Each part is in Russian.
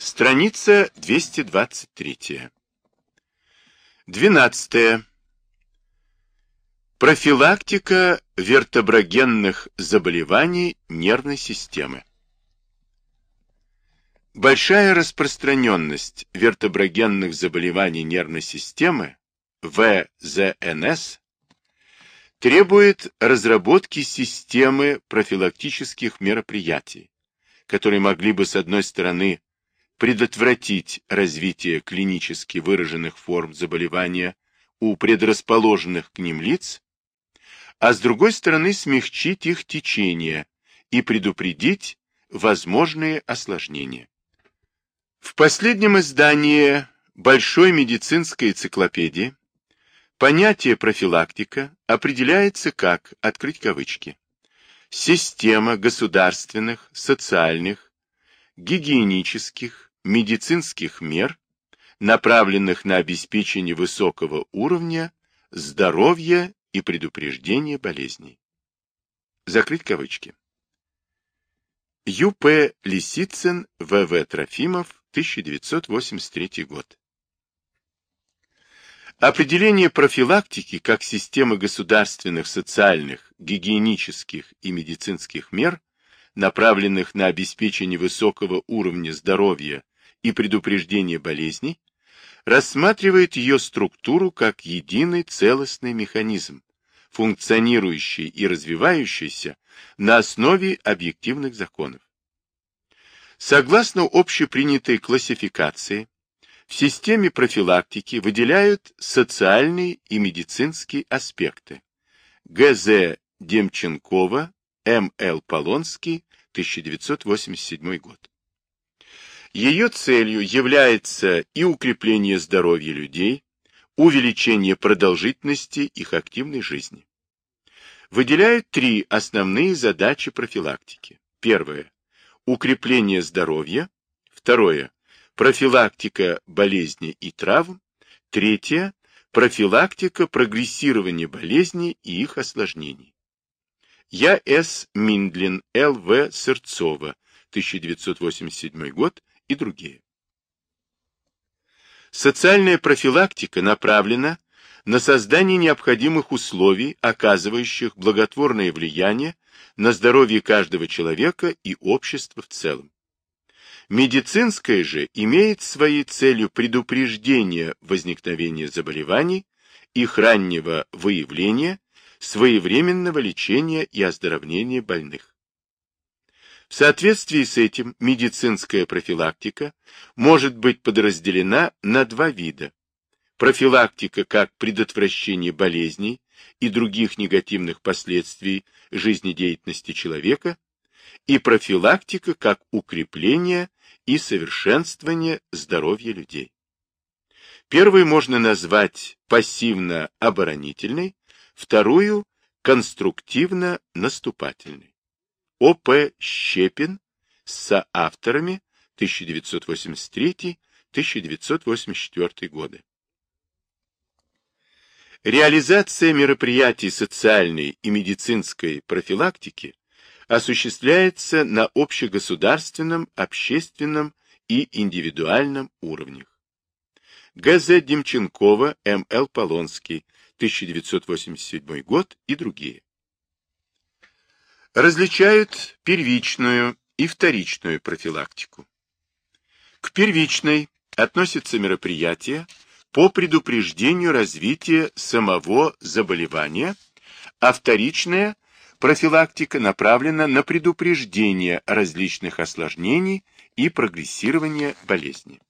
Страница 223. 12. Профилактика вертеброгенных заболеваний нервной системы. Большая распространенность вертеброгенных заболеваний нервной системы, ВЗНС, требует разработки системы профилактических мероприятий, которые могли бы, с одной стороны, предотвратить развитие клинически выраженных форм заболевания у предрасположенных к ним лиц, а с другой стороны смягчить их течение и предупредить возможные осложнения. В последнем издании Большой медицинской энциклопедии понятие профилактика определяется как, открыть кавычки, система государственных, социальных, гигиенических, медицинских мер, направленных на обеспечение высокого уровня здоровья и предупреждение болезней. Закрыть кавычки. Ю.П. Лисицын, В.В. Трофимов, 1983 год. Определение профилактики как системы государственных, социальных, гигиенических и медицинских мер, направленных на обеспечение высокого уровня здоровья и предупреждение болезней, рассматривает ее структуру как единый целостный механизм, функционирующий и развивающийся на основе объективных законов. Согласно общепринятой классификации, в системе профилактики выделяют социальные и медицинские аспекты. Г.З. Демченкова, М.Л. Полонский, 1987 год. Ее целью является и укрепление здоровья людей, увеличение продолжительности их активной жизни. Выделяют три основные задачи профилактики. Первое – укрепление здоровья. Второе – профилактика болезней и травм. Третье – профилактика прогрессирования болезней и их осложнений. Я. С. Миндлин, Л. В. Сырцова, 1987 год, и другие. Социальная профилактика направлена на создание необходимых условий, оказывающих благотворное влияние на здоровье каждого человека и общества в целом. Медицинская же имеет своей целью предупреждение возникновения заболеваний, их раннего выявления, своевременного лечения и оздоровления больных. В соответствии с этим медицинская профилактика может быть подразделена на два вида. Профилактика как предотвращение болезней и других негативных последствий жизнедеятельности человека и профилактика как укрепление и совершенствование здоровья людей. Первую можно назвать пассивно-оборонительной, вторую – конструктивно-наступательной. О.П. Щепин с соавторами 1983-1984 годы. Реализация мероприятий социальной и медицинской профилактики осуществляется на общегосударственном, общественном и индивидуальном уровнях. Г.З. Демченкова, М.Л. Полонский, 1987 год и другие различают первичную и вторичную профилактику. К первичной относятся мероприятия по предупреждению развития самого заболевания, а вторичная профилактика направлена на предупреждение различных осложнений и прогрессирование болезни.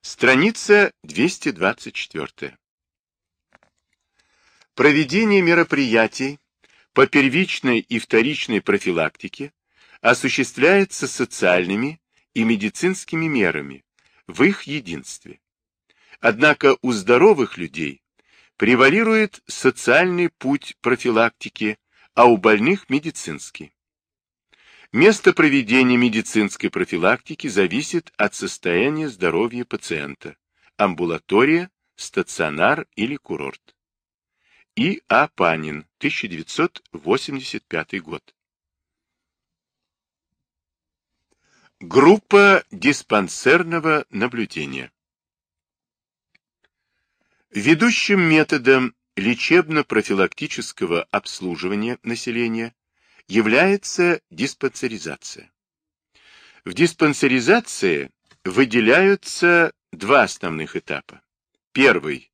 Страница 224. Проведение мероприятий по первичной и вторичной профилактике осуществляется социальными и медицинскими мерами в их единстве. Однако у здоровых людей превалирует социальный путь профилактики, а у больных – медицинский. Место проведения медицинской профилактики зависит от состояния здоровья пациента, амбулатория, стационар или курорт. И. А. Панин, 1985 год. Группа диспансерного наблюдения. Ведущим методом лечебно-профилактического обслуживания населения является диспансеризация. В диспансеризации выделяются два основных этапа. Первый –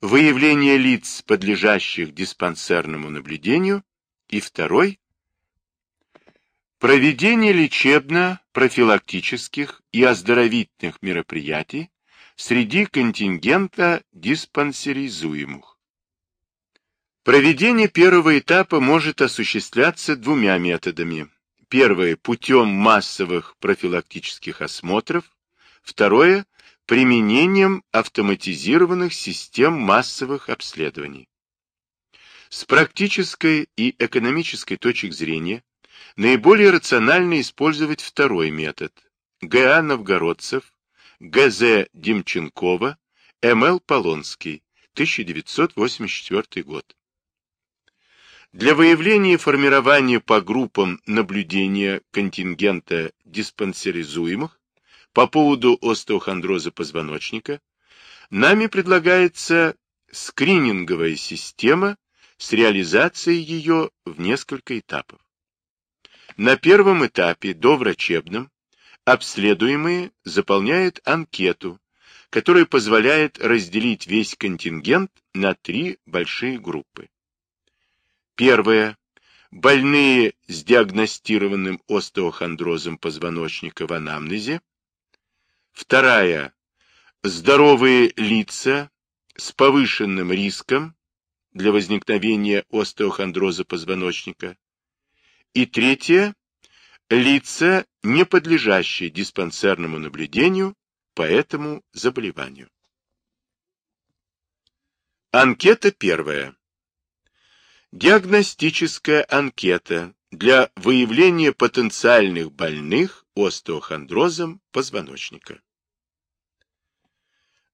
выявление лиц, подлежащих диспансерному наблюдению, и второй – проведение лечебно-профилактических и оздоровительных мероприятий среди контингента диспансеризуемых. Проведение первого этапа может осуществляться двумя методами. Первое – путем массовых профилактических осмотров. Второе – применением автоматизированных систем массовых обследований. С практической и экономической точек зрения наиболее рационально использовать второй метод. Г.А. Новгородцев, Г.З. Демченкова, М.Л. Полонский, 1984 год. Для выявления и формирования по группам наблюдения контингента диспансеризуемых по поводу остеохондроза позвоночника нами предлагается скрининговая система с реализацией ее в несколько этапов. На первом этапе, доврачебном, обследуемые заполняют анкету, которая позволяет разделить весь контингент на три большие группы. Первое. Больные с диагностированным остеохондрозом позвоночника в анамнезе. Вторая. Здоровые лица с повышенным риском для возникновения остеохондроза позвоночника. И третье. Лица, не подлежащие диспансерному наблюдению по этому заболеванию. Анкета первая. Диагностическая анкета для выявления потенциальных больных остеохондрозом позвоночника.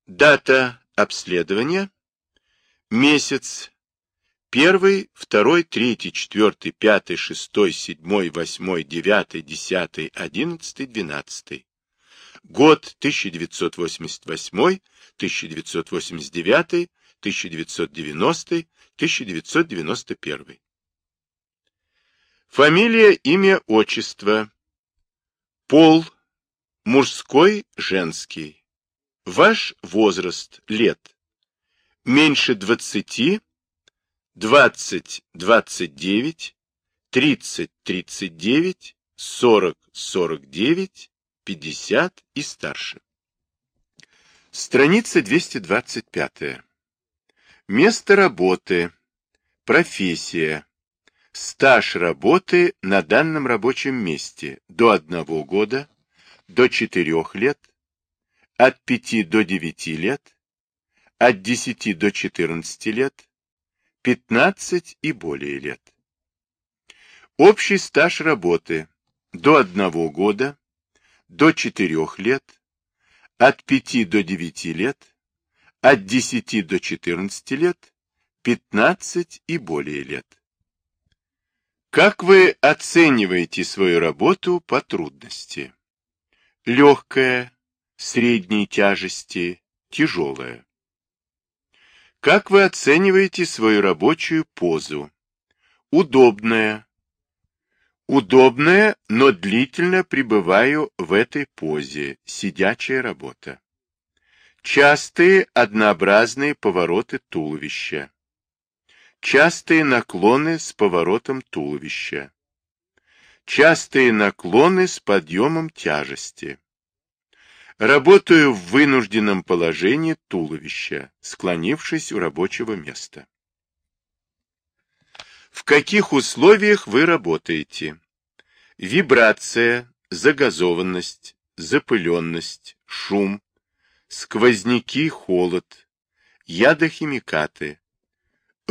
Дата обследования. Месяц. Первый, второй, третий, четвертый, пятый, шестой, седьмой, восьмой, девятый, десятый, одиннадцатый, двенадцатый. Год 1988, 1989, 1990, 1991. Фамилия, имя, отчество. Пол. Мужской, женский. Ваш возраст, лет. Меньше 20, 20, 29, 30, 39, 40, 49, 50 и старше. Страница 225. Место работы, профессия, стаж работы на данном рабочем месте до 1 года, до 4 лет, от 5 до 9 лет, от 10 до 14 лет, 15 и более лет. Общий стаж работы до 1 года, до 4 лет, от 5 до 9 лет, от 10 до 14 лет, 15 и более лет. Как вы оцениваете свою работу по трудности? Легкая, средней тяжести, тяжелая. Как вы оцениваете свою рабочую позу? Удобная. Удобная, но длительно пребываю в этой позе, сидячая работа. Частые однообразные повороты туловища. Частые наклоны с поворотом туловища. Частые наклоны с подъемом тяжести. Работаю в вынужденном положении туловища, склонившись у рабочего места. В каких условиях вы работаете? Вибрация, загазованность, запыленность, шум, сквозняки, холод, ядохимикаты.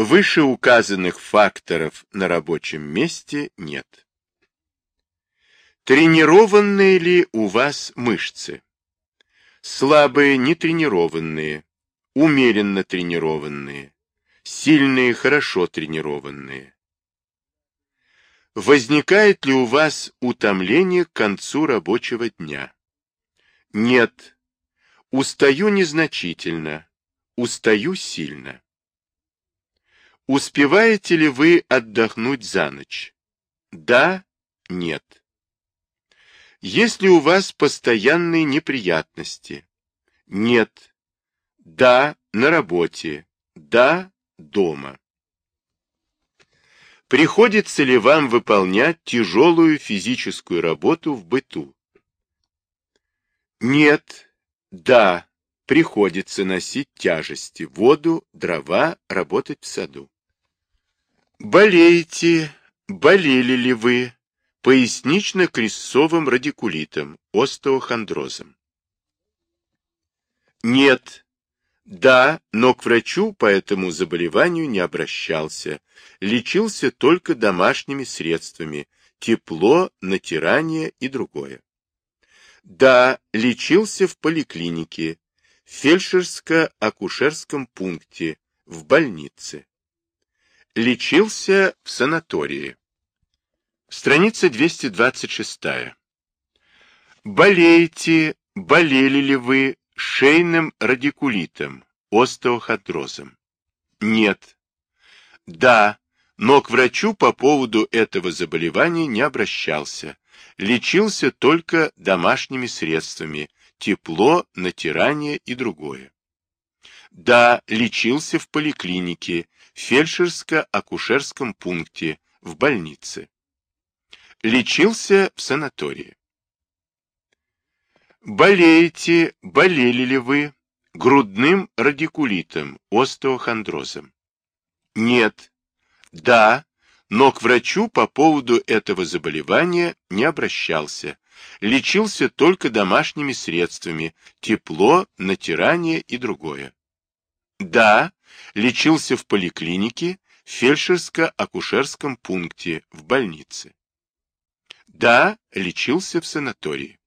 Вышеуказанных факторов на рабочем месте нет. Тренированные ли у вас мышцы? Слабые, нетренированные, умеренно тренированные, сильные, хорошо тренированные. Возникает ли у вас утомление к концу рабочего дня? Нет. Устаю незначительно. Устаю сильно. Успеваете ли вы отдохнуть за ночь? Да, нет. Есть ли у вас постоянные неприятности? Нет. Да, на работе. Да, дома. Приходится ли вам выполнять тяжелую физическую работу в быту? Нет. Да, приходится носить тяжести, воду, дрова, работать в саду. Болеете, болели ли вы пояснично-крестцовым радикулитом, остеохондрозом? Нет. Да, но к врачу по этому заболеванию не обращался. Лечился только домашними средствами, тепло, натирание и другое. Да, лечился в поликлинике, в фельдшерско-акушерском пункте, в больнице. Лечился в санатории. Страница 226. Болеете, болели ли вы шейным радикулитом, остеохондрозом? Нет. Да, но к врачу по поводу этого заболевания не обращался. Лечился только домашними средствами, тепло, натирание и другое. Да, лечился в поликлинике, фельдшерско-акушерском пункте, в больнице. Лечился в санатории. Болеете, болели ли вы грудным радикулитом, остеохондрозом? Нет. Да, но к врачу по поводу этого заболевания не обращался. Лечился только домашними средствами, тепло, натирание и другое. Да, лечился в поликлинике, в фельдшерско-акушерском пункте, в больнице. Да, лечился в санатории.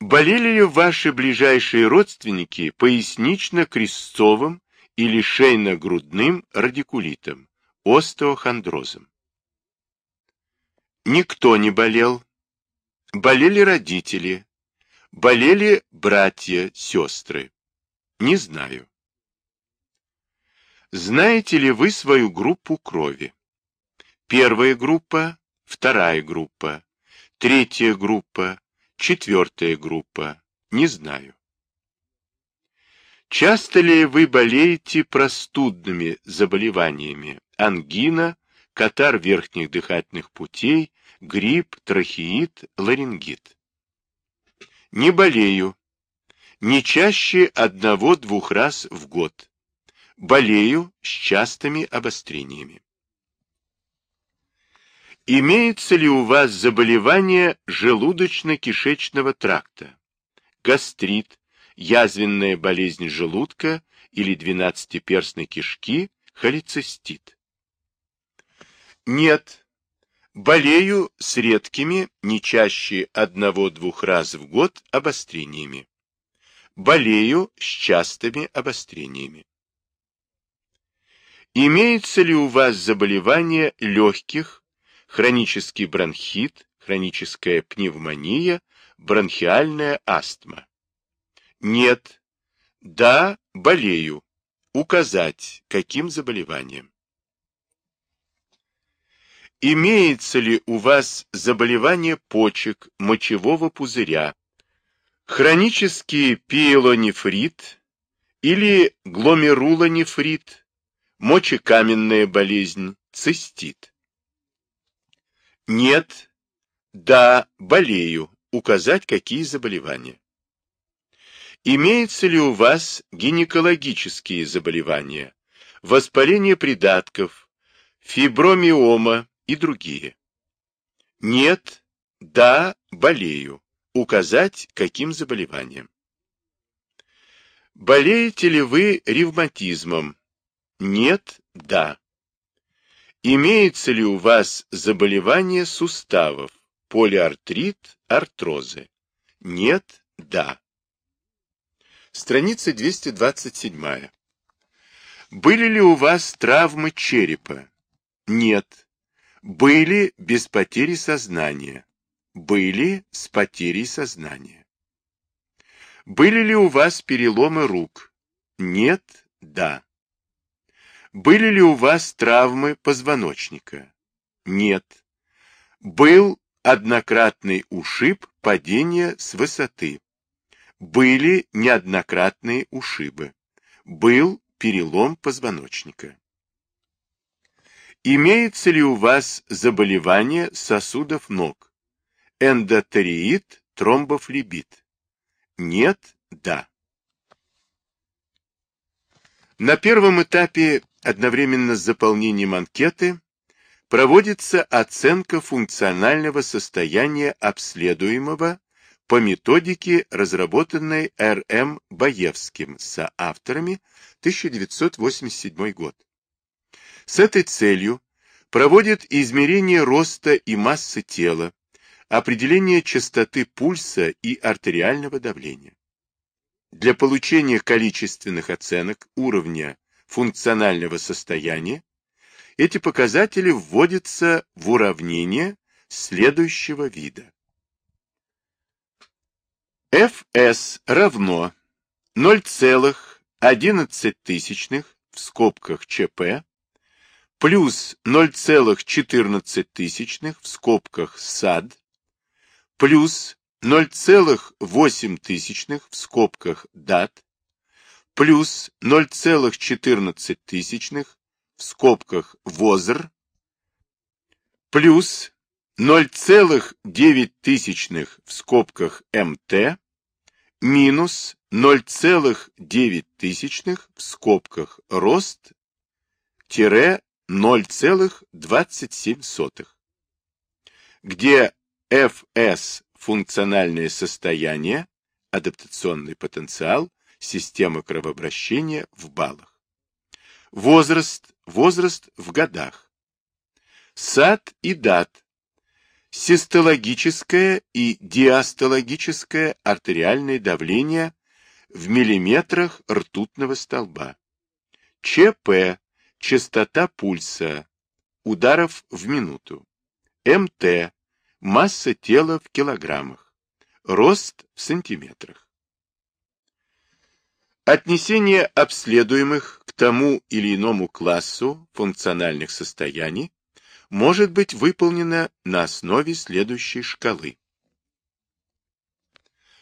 Болели ли ваши ближайшие родственники пояснично-крестцовым или шейно-грудным радикулитом, остеохондрозом? Никто не болел. Болели родители. Болели братья, сестры. Не знаю. Знаете ли вы свою группу крови? Первая группа, вторая группа, третья группа, четвертая группа. Не знаю. Часто ли вы болеете простудными заболеваниями? Ангина, катар верхних дыхательных путей, грипп, трахеит, ларингит? Не болею не чаще одного-двух раз в год. Болею с частыми обострениями. Имеется ли у вас заболевание желудочно-кишечного тракта, гастрит, язвенная болезнь желудка или двенадцатиперстной кишки, холецистит? Нет. Болею с редкими, не чаще одного-двух раз в год, обострениями. Болею с частыми обострениями. Имеется ли у вас заболевание легких, хронический бронхит, хроническая пневмония, бронхиальная астма? Нет. Да, болею. Указать, каким заболеванием. Имеется ли у вас заболевание почек, мочевого пузыря, Хронический пиелонефрит или гломерулонефрит, мочекаменная болезнь, цистит. Нет, да, болею, указать какие заболевания. Имеется ли у вас гинекологические заболевания, воспаление придатков, фибромиома и другие? Нет, да, болею указать, каким заболеванием. Болеете ли вы ревматизмом? Нет, да. Имеется ли у вас заболевание суставов, полиартрит, артрозы? Нет, да. Страница 227. Были ли у вас травмы черепа? Нет. Были без потери сознания. Были с потерей сознания. Были ли у вас переломы рук? Нет, да. Были ли у вас травмы позвоночника? Нет. Был однократный ушиб падения с высоты. Были неоднократные ушибы. Был перелом позвоночника. Имеется ли у вас заболевание сосудов ног? Эндотериит, тромбофлебит? Нет, да. На первом этапе, одновременно с заполнением анкеты, проводится оценка функционального состояния обследуемого по методике, разработанной Р.М. Баевским со авторами 1987 год. С этой целью проводит измерение роста и массы тела, определение частоты пульса и артериального давления. Для получения количественных оценок уровня функционального состояния эти показатели вводятся в уравнение следующего вида. Fs равно 0,11 в скобках ЧП плюс 0,14 в скобках САД плюс 0,8 в скобках ДАТ плюс 0,14 в скобках ВОЗР плюс 0,9 в скобках МТ минус 0,9 в скобках рост тире 0,27, где FS – функциональное состояние, адаптационный потенциал, система кровообращения в баллах. Возраст – возраст в годах. САД и ДАТ – систологическое и диастологическое артериальное давление в миллиметрах ртутного столба. ЧП частота пульса, ударов в минуту, МТ, масса тела в килограммах, рост в сантиметрах. Отнесение обследуемых к тому или иному классу функциональных состояний может быть выполнено на основе следующей шкалы.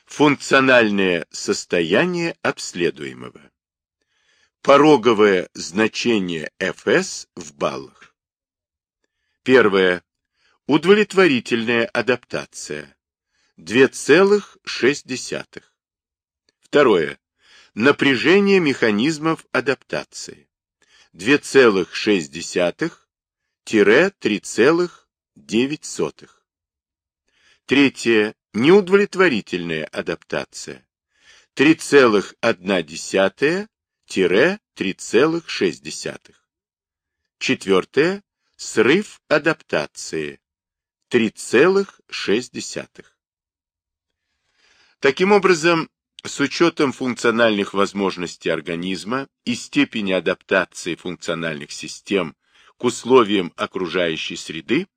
Функциональное состояние обследуемого. Пороговое значение Fs в баллах. Первое. Удовлетворительная адаптация. 2,6. Второе. Напряжение механизмов адаптации. 2,6-3,9. Третье. Неудовлетворительная адаптация. 3,1 3,6. Четвертое. Срыв адаптации. 3,6. Таким образом, с учетом функциональных возможностей организма и степени адаптации функциональных систем к условиям окружающей среды,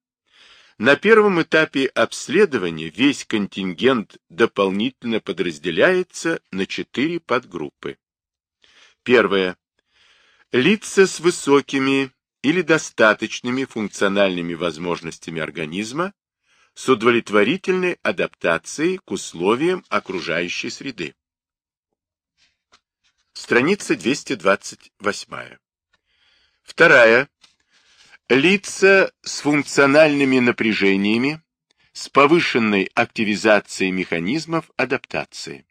на первом этапе обследования весь контингент дополнительно подразделяется на четыре подгруппы. Первое. Лица с высокими или достаточными функциональными возможностями организма с удовлетворительной адаптацией к условиям окружающей среды. Страница 228. Вторая. Лица с функциональными напряжениями, с повышенной активизацией механизмов адаптации.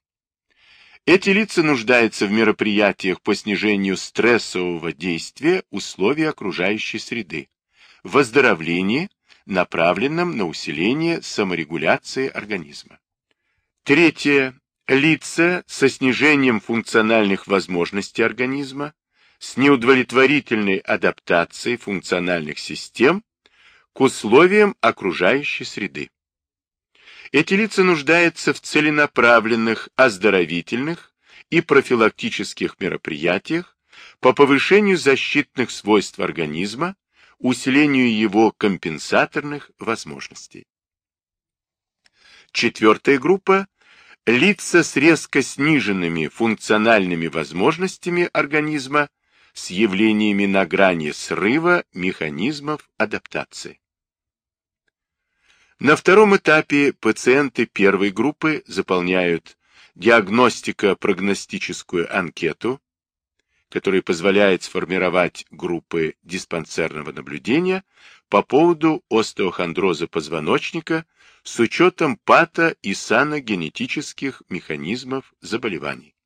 Эти лица нуждаются в мероприятиях по снижению стрессового действия условий окружающей среды, в выздоровлении, направленном на усиление саморегуляции организма. Третье. Лица со снижением функциональных возможностей организма, с неудовлетворительной адаптацией функциональных систем к условиям окружающей среды. Эти лица нуждаются в целенаправленных оздоровительных и профилактических мероприятиях по повышению защитных свойств организма, усилению его компенсаторных возможностей. Четвертая группа – лица с резко сниженными функциональными возможностями организма с явлениями на грани срыва механизмов адаптации. На втором этапе пациенты первой группы заполняют диагностико-прогностическую анкету, которая позволяет сформировать группы диспансерного наблюдения по поводу остеохондроза позвоночника с учетом пато- и саногенетических механизмов заболеваний.